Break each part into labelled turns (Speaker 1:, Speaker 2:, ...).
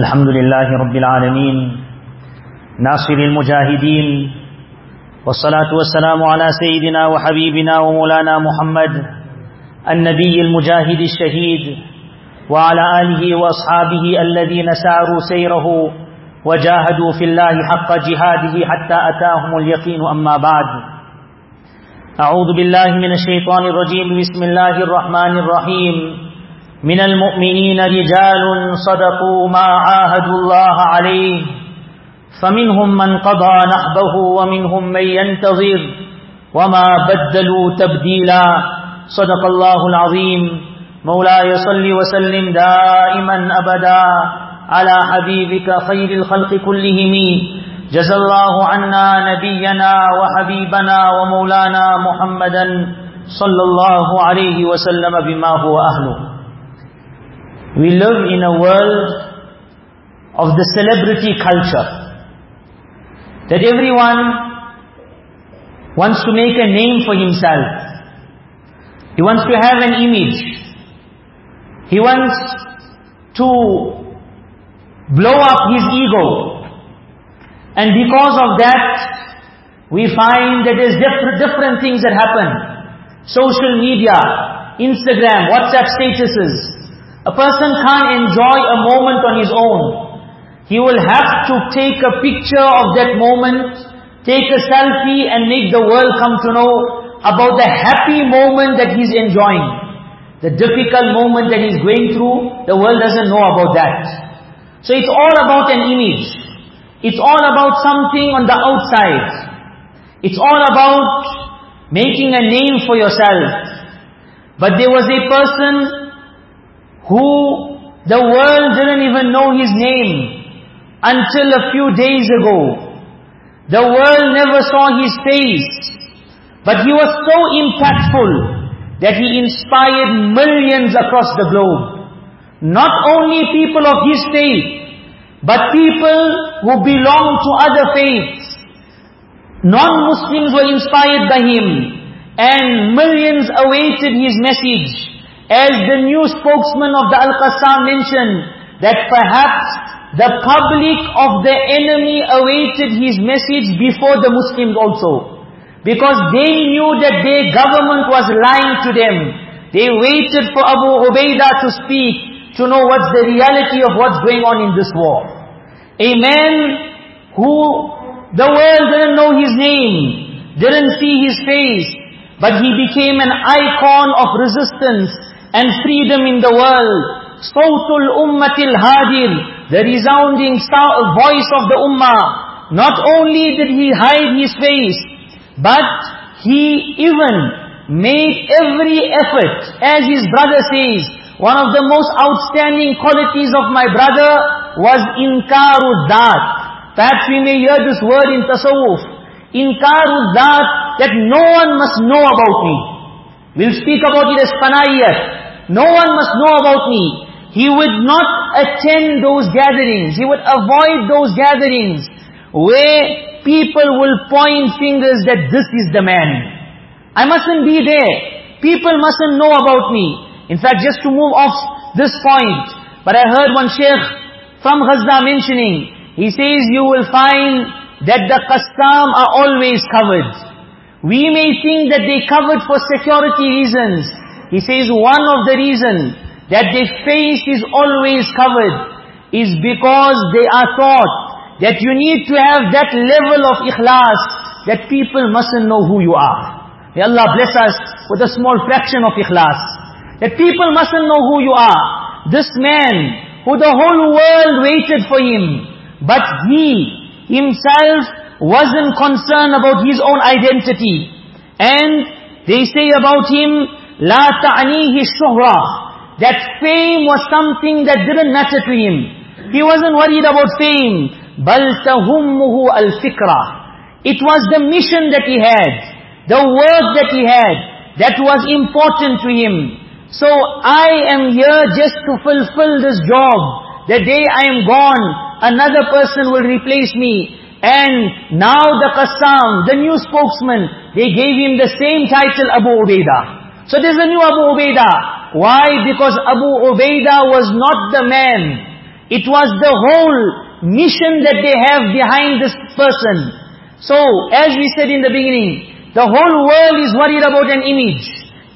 Speaker 1: الحمد لله رب العالمين ناصر المجاهدين والصلاة والسلام على سيدنا وحبيبنا ومولانا محمد النبي المجاهد الشهيد وعلى آله وأصحابه الذين ساروا سيره وجاهدوا في الله حق جهاده حتى أتاهم اليقين أما بعد. أعوذ بالله من الشيطان الرجيم بسم الله الرحمن الرحيم. من المؤمنين رجال صدقوا ما عاهدوا الله عليه. فمنهم من قضى نحبه ومنهم من ينتظر. وما بدلوا تبديلا. صدق الله العظيم. مولاي صل وسلم دائما أبدا على حبيبك خير الخلق كلهم. جزى الله عنا نبينا وحبيبنا ومولانا محمدا صلى الله عليه وسلم بما هو أهله. We live in a world of the celebrity culture. That everyone wants to make a name for himself. He wants to have an image. He wants to blow up his ego. And because of that, we find that there's different, different things that happen. Social media, Instagram, WhatsApp statuses, a person can't enjoy a moment on his own. He will have to take a picture of that moment, take a selfie and make the world come to know about the happy moment that he's enjoying. The difficult moment that he's going through, the world doesn't know about that. So it's all about an image. It's all about something on the outside. It's all about making a name for yourself. But there was a person who the world didn't even know his name until a few days ago. The world never saw his face. But he was so impactful that he inspired millions across the globe. Not only people of his faith, but people who belong to other faiths. Non-Muslims were inspired by him. And millions awaited his message. As the new spokesman of the Al-Qassam mentioned, that perhaps the public of the enemy awaited his message before the Muslims also. Because they knew that their government was lying to them. They waited for Abu Ubaidah to speak, to know what's the reality of what's going on in this war. A man who the world didn't know his name, didn't see his face, but he became an icon of resistance and freedom in the world. Sawtul Ummatil Hadir, the resounding voice of the Ummah. Not only did he hide his face, but he even made every effort, as his brother says, one of the most outstanding qualities of my brother was inkaru dhat. Perhaps we may hear this word in tasawwuf. Inkaru dhat, that no one must know about me. We'll speak about it as panayat. No one must know about me. He would not attend those gatherings. He would avoid those gatherings where people will point fingers that this is the man. I mustn't be there. People mustn't know about me. In fact, just to move off this point, but I heard one sheikh from Gaza mentioning, he says you will find that the Qassam are always covered. We may think that they covered for security reasons, he says one of the reasons that their face is always covered is because they are taught that you need to have that level of ikhlas that people mustn't know who you are. May Allah bless us with a small fraction of ikhlas. That people mustn't know who you are. This man who the whole world waited for him, but he himself wasn't concerned about his own identity. And they say about him, لا تعنيه الشهرة that fame was something that didn't matter to him he wasn't worried about fame بل تهمه الفكرة it was the mission that he had the work that he had that was important to him so I am here just to fulfill this job the day I am gone another person will replace me and now the Qassam, the new spokesman, they gave him the same title Abu Ubaidah. So there's a new Abu Ubaidah. Why? Because Abu Ubaidah was not the man. It was the whole mission that they have behind this person. So, as we said in the beginning, the whole world is worried about an image.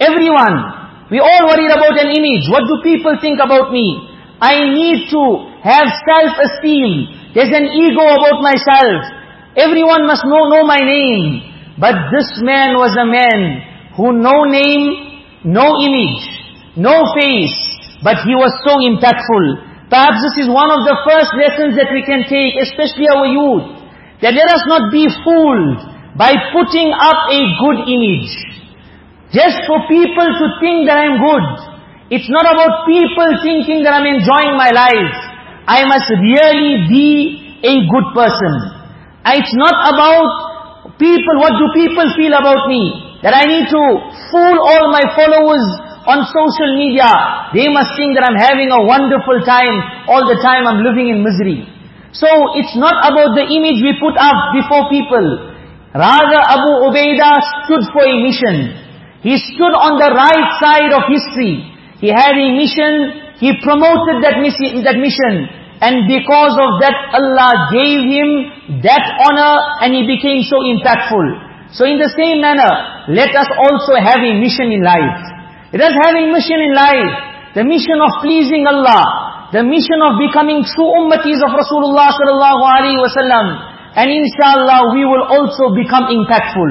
Speaker 1: Everyone. We all worried about an image. What do people think about me? I need to have self-esteem. There's an ego about myself. Everyone must know, know my name. But this man was a man who no name, no image, no face, but he was so impactful. Perhaps this is one of the first lessons that we can take, especially our youth. That let us not be fooled by putting up a good image. Just for people to think that I'm good. It's not about people thinking that I'm enjoying my life. I must really be a good person. It's not about people, what do people feel about me? That I need to fool all my followers on social media. They must think that I'm having a wonderful time. All the time I'm living in misery. So it's not about the image we put up before people. Rather Abu Ubaidah stood for a mission. He stood on the right side of history. He had a mission, he promoted that mission, that mission. And because of that, Allah gave him that honor and he became so impactful. So in the same manner, let us also have a mission in life. Let us have a mission in life. The mission of pleasing Allah the mission of becoming true ummatis of Rasulullah sallallahu alaihi wasallam. And inshallah, we will also become impactful.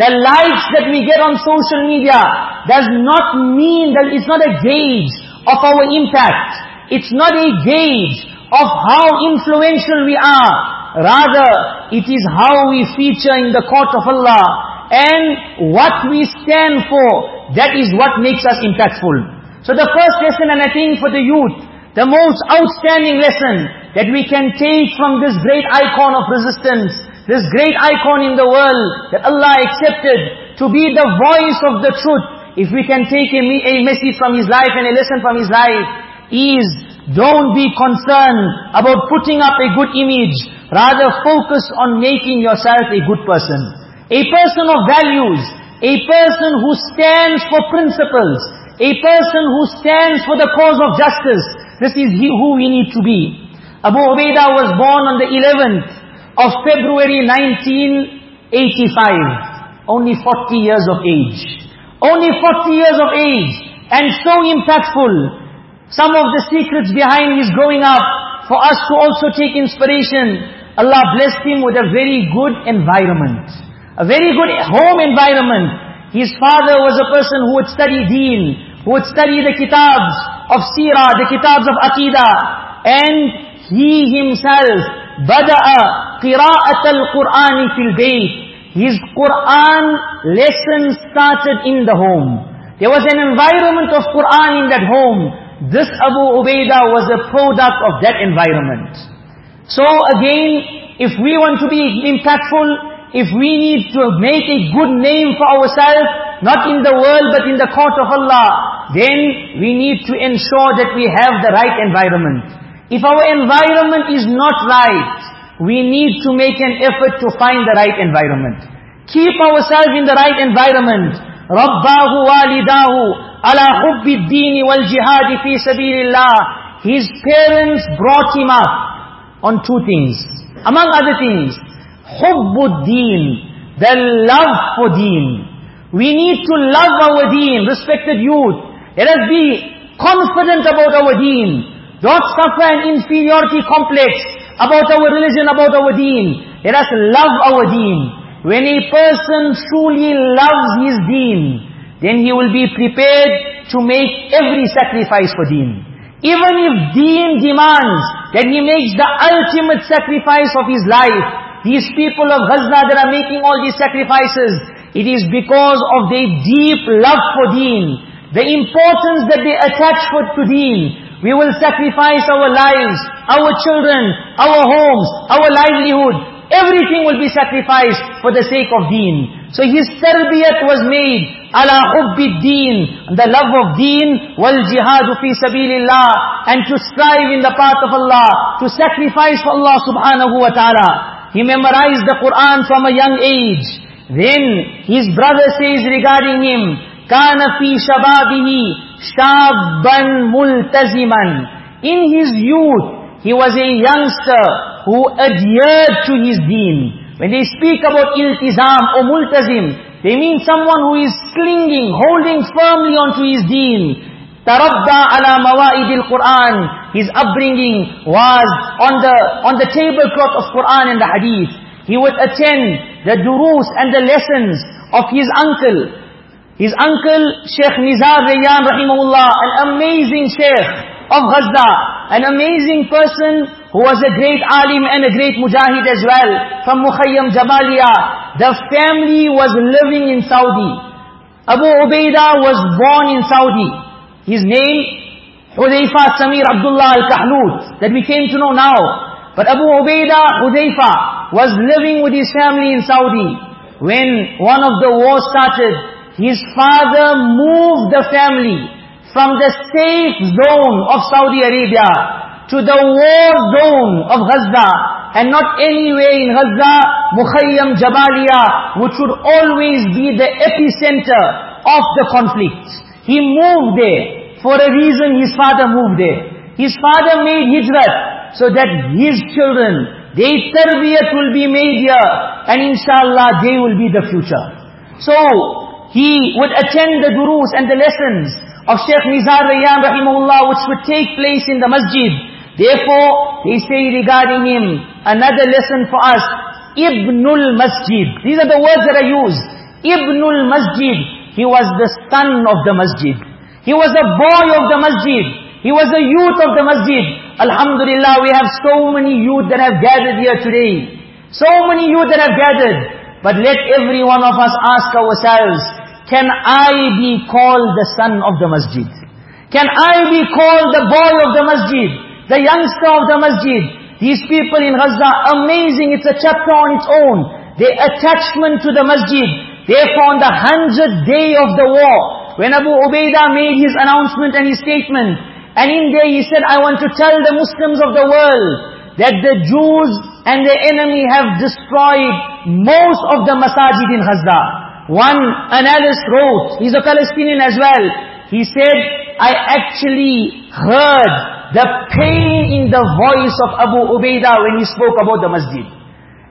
Speaker 1: The likes that we get on social media does not mean that it's not a gauge of our impact. It's not a gauge of how influential we are. Rather, it is how we feature in the court of Allah. And what we stand for, that is what makes us impactful. So the first lesson, and I think for the youth, the most outstanding lesson that we can take from this great icon of resistance, this great icon in the world that Allah accepted to be the voice of the truth, if we can take a, a message from his life and a lesson from his life, is don't be concerned about putting up a good image. Rather focus on making yourself a good person. A person of values. A person who stands for principles. A person who stands for the cause of justice. This is he who we need to be. Abu Ubaidah was born on the 11th of February 1985. Only 40 years of age. Only 40 years of age. And so impactful. Some of the secrets behind his growing up, for us to also take inspiration. Allah blessed him with a very good environment. A very good home environment. His father was a person who would study deen, who would study the kitabs, of seerah, the kitabs of aqidah. And he himself, bada'a qira'at al-Qur'an fil bayt. His Qur'an lesson started in the home. There was an environment of Qur'an in that home. This Abu Ubaidah was a product of that environment. So again, if we want to be impactful, if we need to make a good name for ourselves, not in the world but in the court of Allah, then we need to ensure that we have the right environment. If our environment is not right, we need to make an effort to find the right environment. Keep ourselves in the right environment. رَبَّاهُ وَالِدَاهُ عَلَى حُبِّ الدِّينِ وَالْجِهَادِ فِي سَبِيلِ اللَّهِ His parents brought him up on two things. Among other things, حُبُّ الدِّينِ The love for deen. We need to love our deen, respected youth. Let us be confident about our deen. Don't suffer an inferiority complex about our religion, about our deen. Let us love our deen. When a person truly loves his deen, then he will be prepared to make every sacrifice for deen. Even if deen demands that he makes the ultimate sacrifice of his life, these people of Gaza that are making all these sacrifices, it is because of their deep love for deen. The importance that they attach for to deen. We will sacrifice our lives, our children, our homes, our livelihood. Everything will be sacrificed for the sake of deen. So his tarbiyat was made ala hubbi deen, the love of deen, wal jihadu fi sabilillah, and to strive in the path of Allah, to sacrifice for Allah subhanahu wa ta'ala. He memorized the Quran from a young age. Then his brother says regarding him, كان في شبابه شابا ملتزما in his youth He was a youngster who adhered to his deen. When they speak about iltizam or multazim, they mean someone who is clinging, holding firmly onto his deen. Tarabda ala mawaidil Quran. His upbringing was on the, on the tablecloth of Quran and the Hadith. He would attend the durus and the lessons of his uncle. His uncle, Sheikh Nizar Rayyan rahimahullah, an amazing Sheikh of Gaza, an amazing person who was a great alim and a great mujahid as well, from Mukhayyam Jabalia. The family was living in Saudi. Abu Ubaidah was born in Saudi. His name, Hudayfa Samir Abdullah al-Kahlut, that we came to know now. But Abu Ubaidah, Hudayfa, was living with his family in Saudi. When one of the wars started, his father moved the family from the safe zone of Saudi Arabia to the war zone of Gaza and not anywhere in Gaza, Mukhayyam Jabalia, which would always be the epicenter of the conflict. He moved there for a reason his father moved there. His father made hijrat so that his children, their tarbiyat will be made here and inshallah they will be the future. So, he would attend the durus and the lessons of Sheikh Nizar Rayyan rahimahullah which would take place in the masjid. Therefore, they say regarding him, another lesson for us, Ibnul Masjid. These are the words that are used. Ibnul Masjid. He was the son of the masjid. He was a boy of the masjid. He was a youth of the masjid. Alhamdulillah, we have so many youth that have gathered here today. So many youth that have gathered. But let every one of us ask ourselves, can I be called the son of the masjid? Can I be called the boy of the masjid? the youngster of the masjid. These people in Gaza, amazing, it's a chapter on its own. Their attachment to the masjid. Therefore on the hundredth day of the war, when Abu Ubaidah made his announcement and his statement, and in there he said, I want to tell the Muslims of the world, that the Jews and the enemy have destroyed most of the masajid in Gaza. One analyst wrote, he's a Palestinian as well, he said, I actually heard the pain in the voice of Abu Ubaidah when he spoke about the masjid.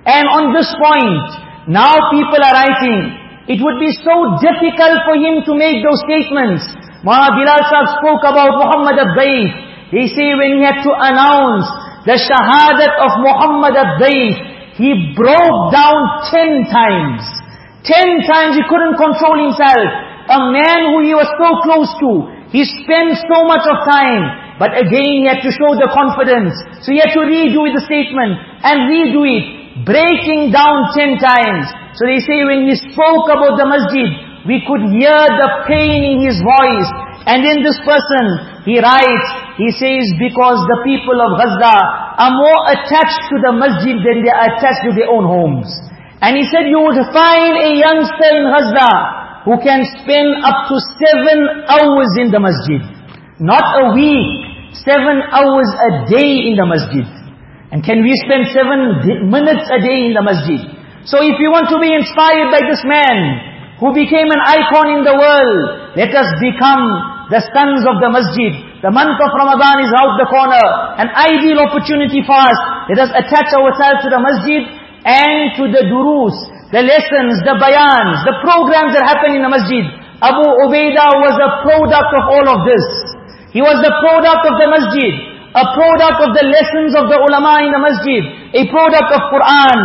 Speaker 1: And on this point, now people are writing, it would be so difficult for him to make those statements. Muhammad Bilal Sahib spoke about Muhammad al-Daif. They say when he had to announce the shahadat of Muhammad al-Daif, he broke down ten times. Ten times he couldn't control himself. A man who he was so close to, he spent so much of time, but again he had to show the confidence. So he had to redo the statement and redo it, breaking down ten times. So they say when he spoke about the masjid, we could hear the pain in his voice. And then this person, he writes, he says, because the people of Gaza are more attached to the masjid than they are attached to their own homes. And he said, you would find a youngster in Gaza who can spend up to seven hours in the masjid. Not a week, seven hours a day in the masjid. And can we spend seven minutes a day in the masjid? So if you want to be inspired by this man, who became an icon in the world, let us become the sons of the masjid. The month of Ramadan is out the corner, an ideal opportunity for us. Let us attach ourselves to the masjid and to the durus, the lessons, the bayans, the programs that happen in the masjid. Abu Ubaidah was a product of all of this. He was the product of the masjid, a product of the lessons of the ulama in the masjid, a product of Quran.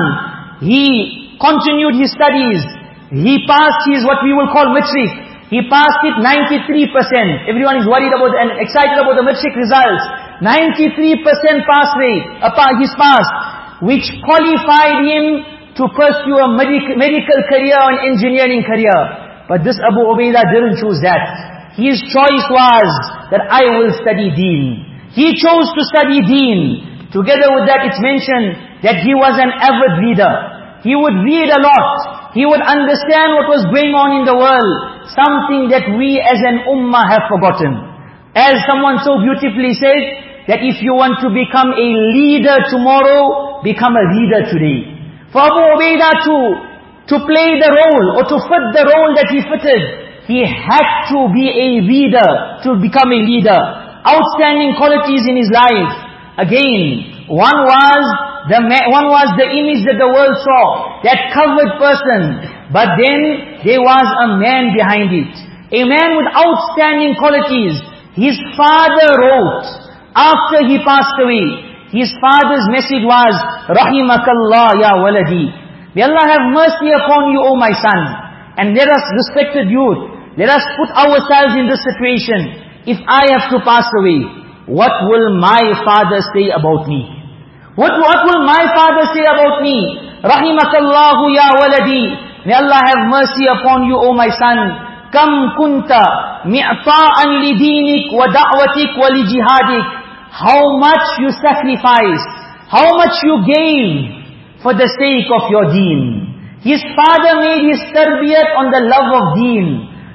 Speaker 1: He continued his studies. He passed his what we will call matric. He passed it 93%. Everyone is worried about and excited about the matric results. 93% pass rate, uh, his pass, which qualified him to pursue a medic medical career and engineering career. But this Abu Ubaidah didn't choose that. His choice was that I will study deen. He chose to study deen. Together with that it's mentioned that he was an avid reader. He would read a lot. He would understand what was going on in the world. Something that we as an ummah have forgotten. As someone so beautifully said, that if you want to become a leader tomorrow, become a leader today. For Abu Ubaidah to, to play the role or to fit the role that he fitted, he had to be a leader to become a leader. Outstanding qualities in his life. Again, one was the one was the image that the world saw, that covered person. But then there was a man behind it. A man with outstanding qualities. His father wrote, after he passed away, his father's message was, Rahimakallah ya waladi. May Allah have mercy upon you, O my son. And let us, respected youth, let us put ourselves in this situation. If I have to pass away, what will my father say about me? What, what will my father say about me? Rahimakallahu ya waladi. May Allah have mercy upon you, O my son. كم كنت معطاء لدينك ودعوتك ولجهادك how much you sacrifice, how much you gave for the sake of your deen. His father made his tarbiyat on the love of deen.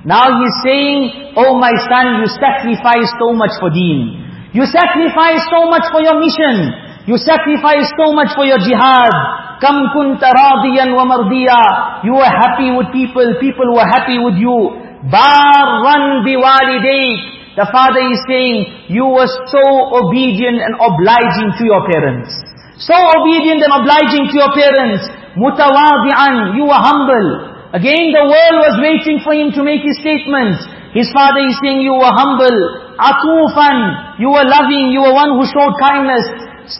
Speaker 1: Now he's saying, oh my son, you sacrifice so much for deen. You sacrifice so much for your mission. You sacrifice so much for your jihad. Kam kunta radiyan wa mardiya. You were happy with people, people were happy with you. Barran biwalidayk. The father is saying, you were so obedient and obliging to your parents. So obedient and obliging to your parents. Mutawadi'an, you were humble. Again the world was waiting for him to make his statements. His father is saying, you were humble. Atufan, you were loving, you were one who showed kindness.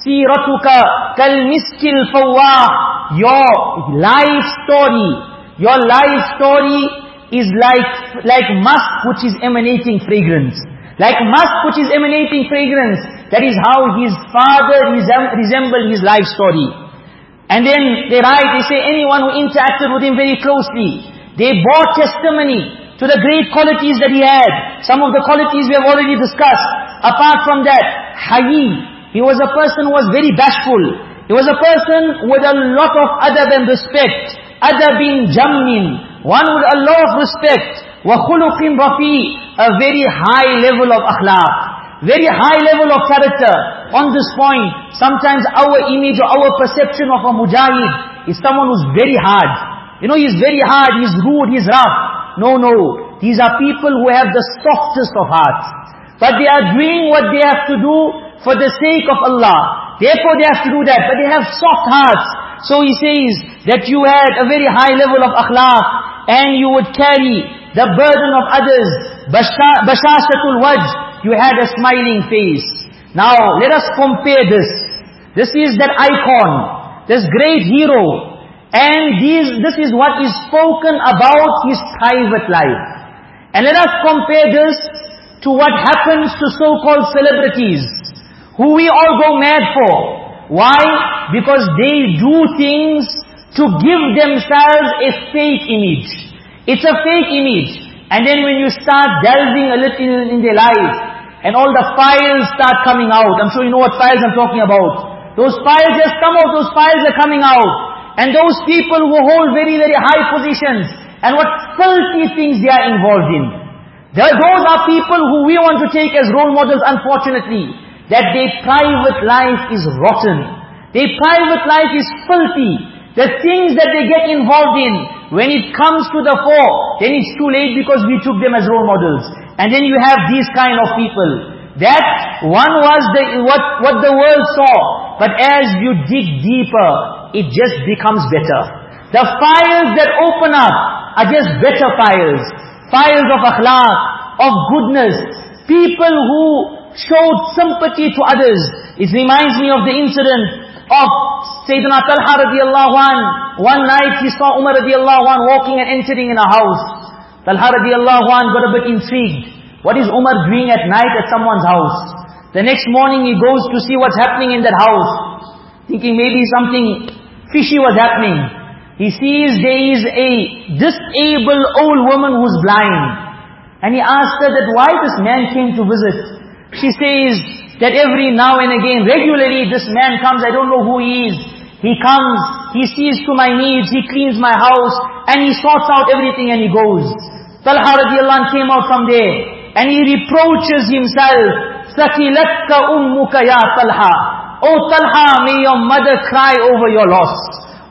Speaker 1: Siratuka kal miskil fawwah. Your life story, your life story is like, like musk which is emanating fragrance. Like musk which is emanating fragrance. That is how his father resembled his life story. And then they write, they say anyone who interacted with him very closely, they bore testimony to the great qualities that he had. Some of the qualities we have already discussed. Apart from that, Hayi, he was a person who was very bashful. He was a person with a lot of adab and respect adabin jammin, one with a lot of respect, wa khuluqin rafi, a very high level of akhlaq, very high level of character. On this point, sometimes our image or our perception of a mujahid is someone who's very hard. You know, he's very hard, he's rude, he's rough. No, no. These are people who have the softest of hearts. But they are doing what they have to do for the sake of Allah. Therefore they have to do that. But they have soft hearts. So he says that you had a very high level of akhlaq and you would carry the burden of others. Bashashatul wajh, you had a smiling face. Now, let us compare this. This is that icon, this great hero. And these, this is what is spoken about his private life. And let us compare this to what happens to so-called celebrities, who we all go mad for. Why? Because they do things to give themselves a fake image. It's a fake image. And then when you start delving a little in their life, and all the files start coming out, I'm sure you know what files I'm talking about. Those files just come out, those files are coming out. And those people who hold very, very high positions, and what filthy things they are involved in. Those are people who we want to take as role models, unfortunately. That their private life is rotten. Their private life is filthy. The things that they get involved in, when it comes to the fore, then it's too late because we took them as role models. And then you have these kind of people. That one was the, what, what the world saw. But as you dig deeper, it just becomes better. The files that open up are just better files. Files of akhlaq, of goodness. People who showed sympathy to others. It reminds me of the incident of Sayyidina Talha radiallahu an. One night he saw Umar radiallahu an walking and entering in a house. Talha radiallahu an got a bit intrigued. What is Umar doing at night at someone's house? The next morning he goes to see what's happening in that house. Thinking maybe something fishy was happening. He sees there is a disabled old woman who's blind. And he asked her that why this man came to visit. She says, that every now and again, regularly this man comes, I don't know who he is. He comes, he sees to my needs, he cleans my house, and he sorts out everything and he goes. Talha radiallahu anh came out from there, and he reproaches himself, سَكِلَتْكَ أُمُّكَ يَا Talha. Oh Talha, may your mother cry over your loss.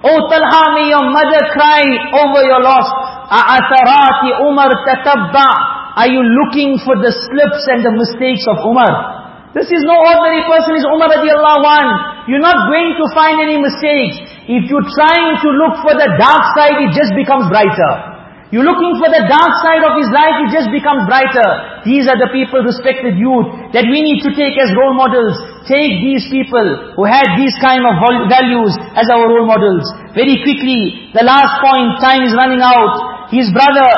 Speaker 1: Oh Talha, may your mother cry over your loss. أَعَثَرَاتِ Umar تَتَبَّعْ Are you looking for the slips and the mistakes of Umar? This is no ordinary person, is Umar radiallahu anh. You're not going to find any mistakes. If you're trying to look for the dark side, it just becomes brighter. You're looking for the dark side of his life, it just becomes brighter. These are the people, respected youth, that we need to take as role models. Take these people who had these kind of values as our role models. Very quickly, the last point, time is running out. His brother,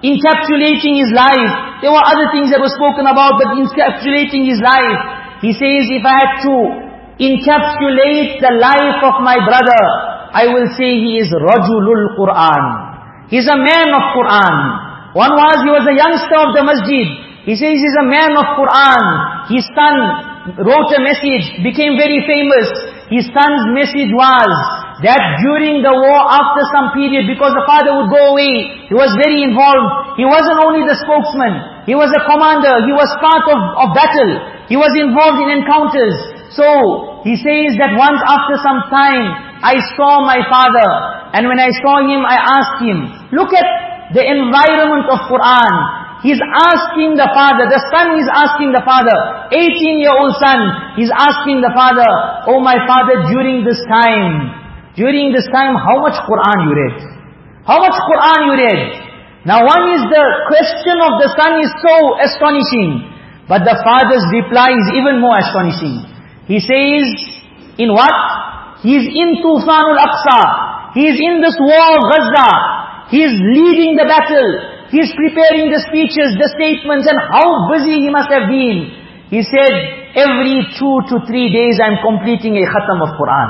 Speaker 1: encapsulating his life. There were other things that were spoken about, but encapsulating his life. He says, if I had to encapsulate the life of my brother, I will say he is Rajulul Quran. He's a man of Quran. One was, he was a youngster of the masjid. He says he's a man of Quran. His son wrote a message, became very famous. His son's message was that during the war, after some period, because the father would go away, he was very involved. He wasn't only the spokesman, he was a commander, he was part of, of battle. He was involved in encounters. So, he says that once after some time, I saw my father. And when I saw him, I asked him, look at the environment of Quran. He's asking the father, the son is asking the father, 18-year-old son, he's asking the father, oh my father, during this time, during this time, how much Quran you read? How much Quran you read? Now one is the question of the son is so astonishing, but the father's reply is even more astonishing. He says, in what? He's in Tufanul Aqsa. He is in this war of Gaza. He is leading the battle. He is preparing the speeches, the statements, and how busy he must have been. He said, every two to three days I'm completing a khatam of Quran.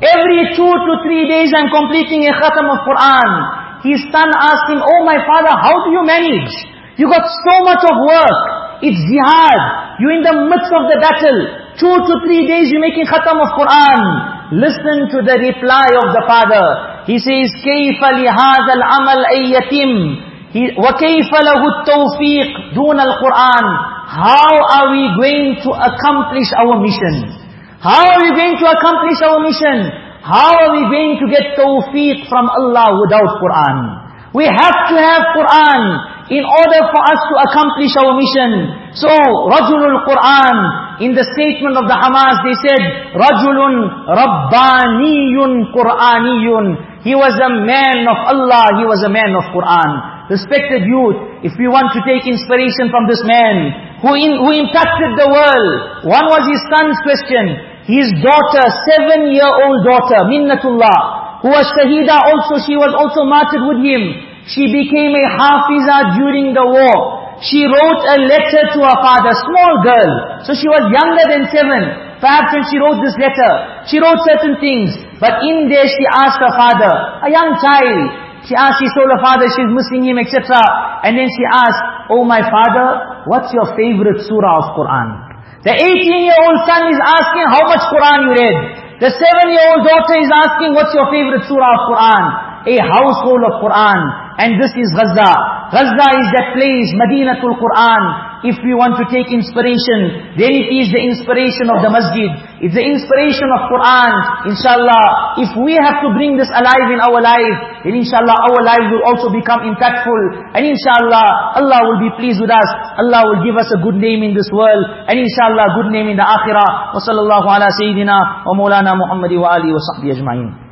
Speaker 1: Every two to three days I'm completing a khatam of Quran. His son asked him, oh my father, how do you manage? You got so much of work. It's jihad. You're in the midst of the battle. Two to three days you're making khatam of Quran. Listen to the reply of the father. He says, كيف لهذا العمل أن يتم وكيف له التوفيق دون القرآن How are we going to accomplish our mission? How are we going to accomplish our mission? How are we going to get tawfiq from Allah without Quran? We have to have Quran in order for us to accomplish our mission. So, Rajulul Quran, in the statement of the Hamas, they said, Rajulun Rabbaniyun Quraniyun. He was a man of Allah, he was a man of Quran. Respected youth, if we want to take inspiration from this man, who, in, who impacted the world, one was his son's question. His daughter, seven-year-old daughter, Minnatullah, who was Shahida also, she was also martyred with him. She became a Hafiza during the war. She wrote a letter to her father, small girl. So she was younger than seven. Perhaps when she wrote this letter, she wrote certain things. But in there she asked her father, a young child, she asked, she told her father she's missing him, etc. And then she asked, oh my father, what's your favorite surah of Quran? The 18-year-old son is asking how much Quran you read. The 7-year-old daughter is asking what's your favorite surah of Quran? A household of Quran. And this is Gaza. Gaza is that place, Madinatul Quran. If we want to take inspiration, then it is the inspiration of the masjid. It's the inspiration of Quran. Inshallah, if we have to bring this alive in our life, then inshallah our lives will also become impactful. And inshallah, Allah will be pleased with us. Allah will give us a good name in this world. And inshallah, good name in the akhirah. Wa sallallahu ala sayyidina wa Muhammadi wa alihi wa sahbihi ajma'in.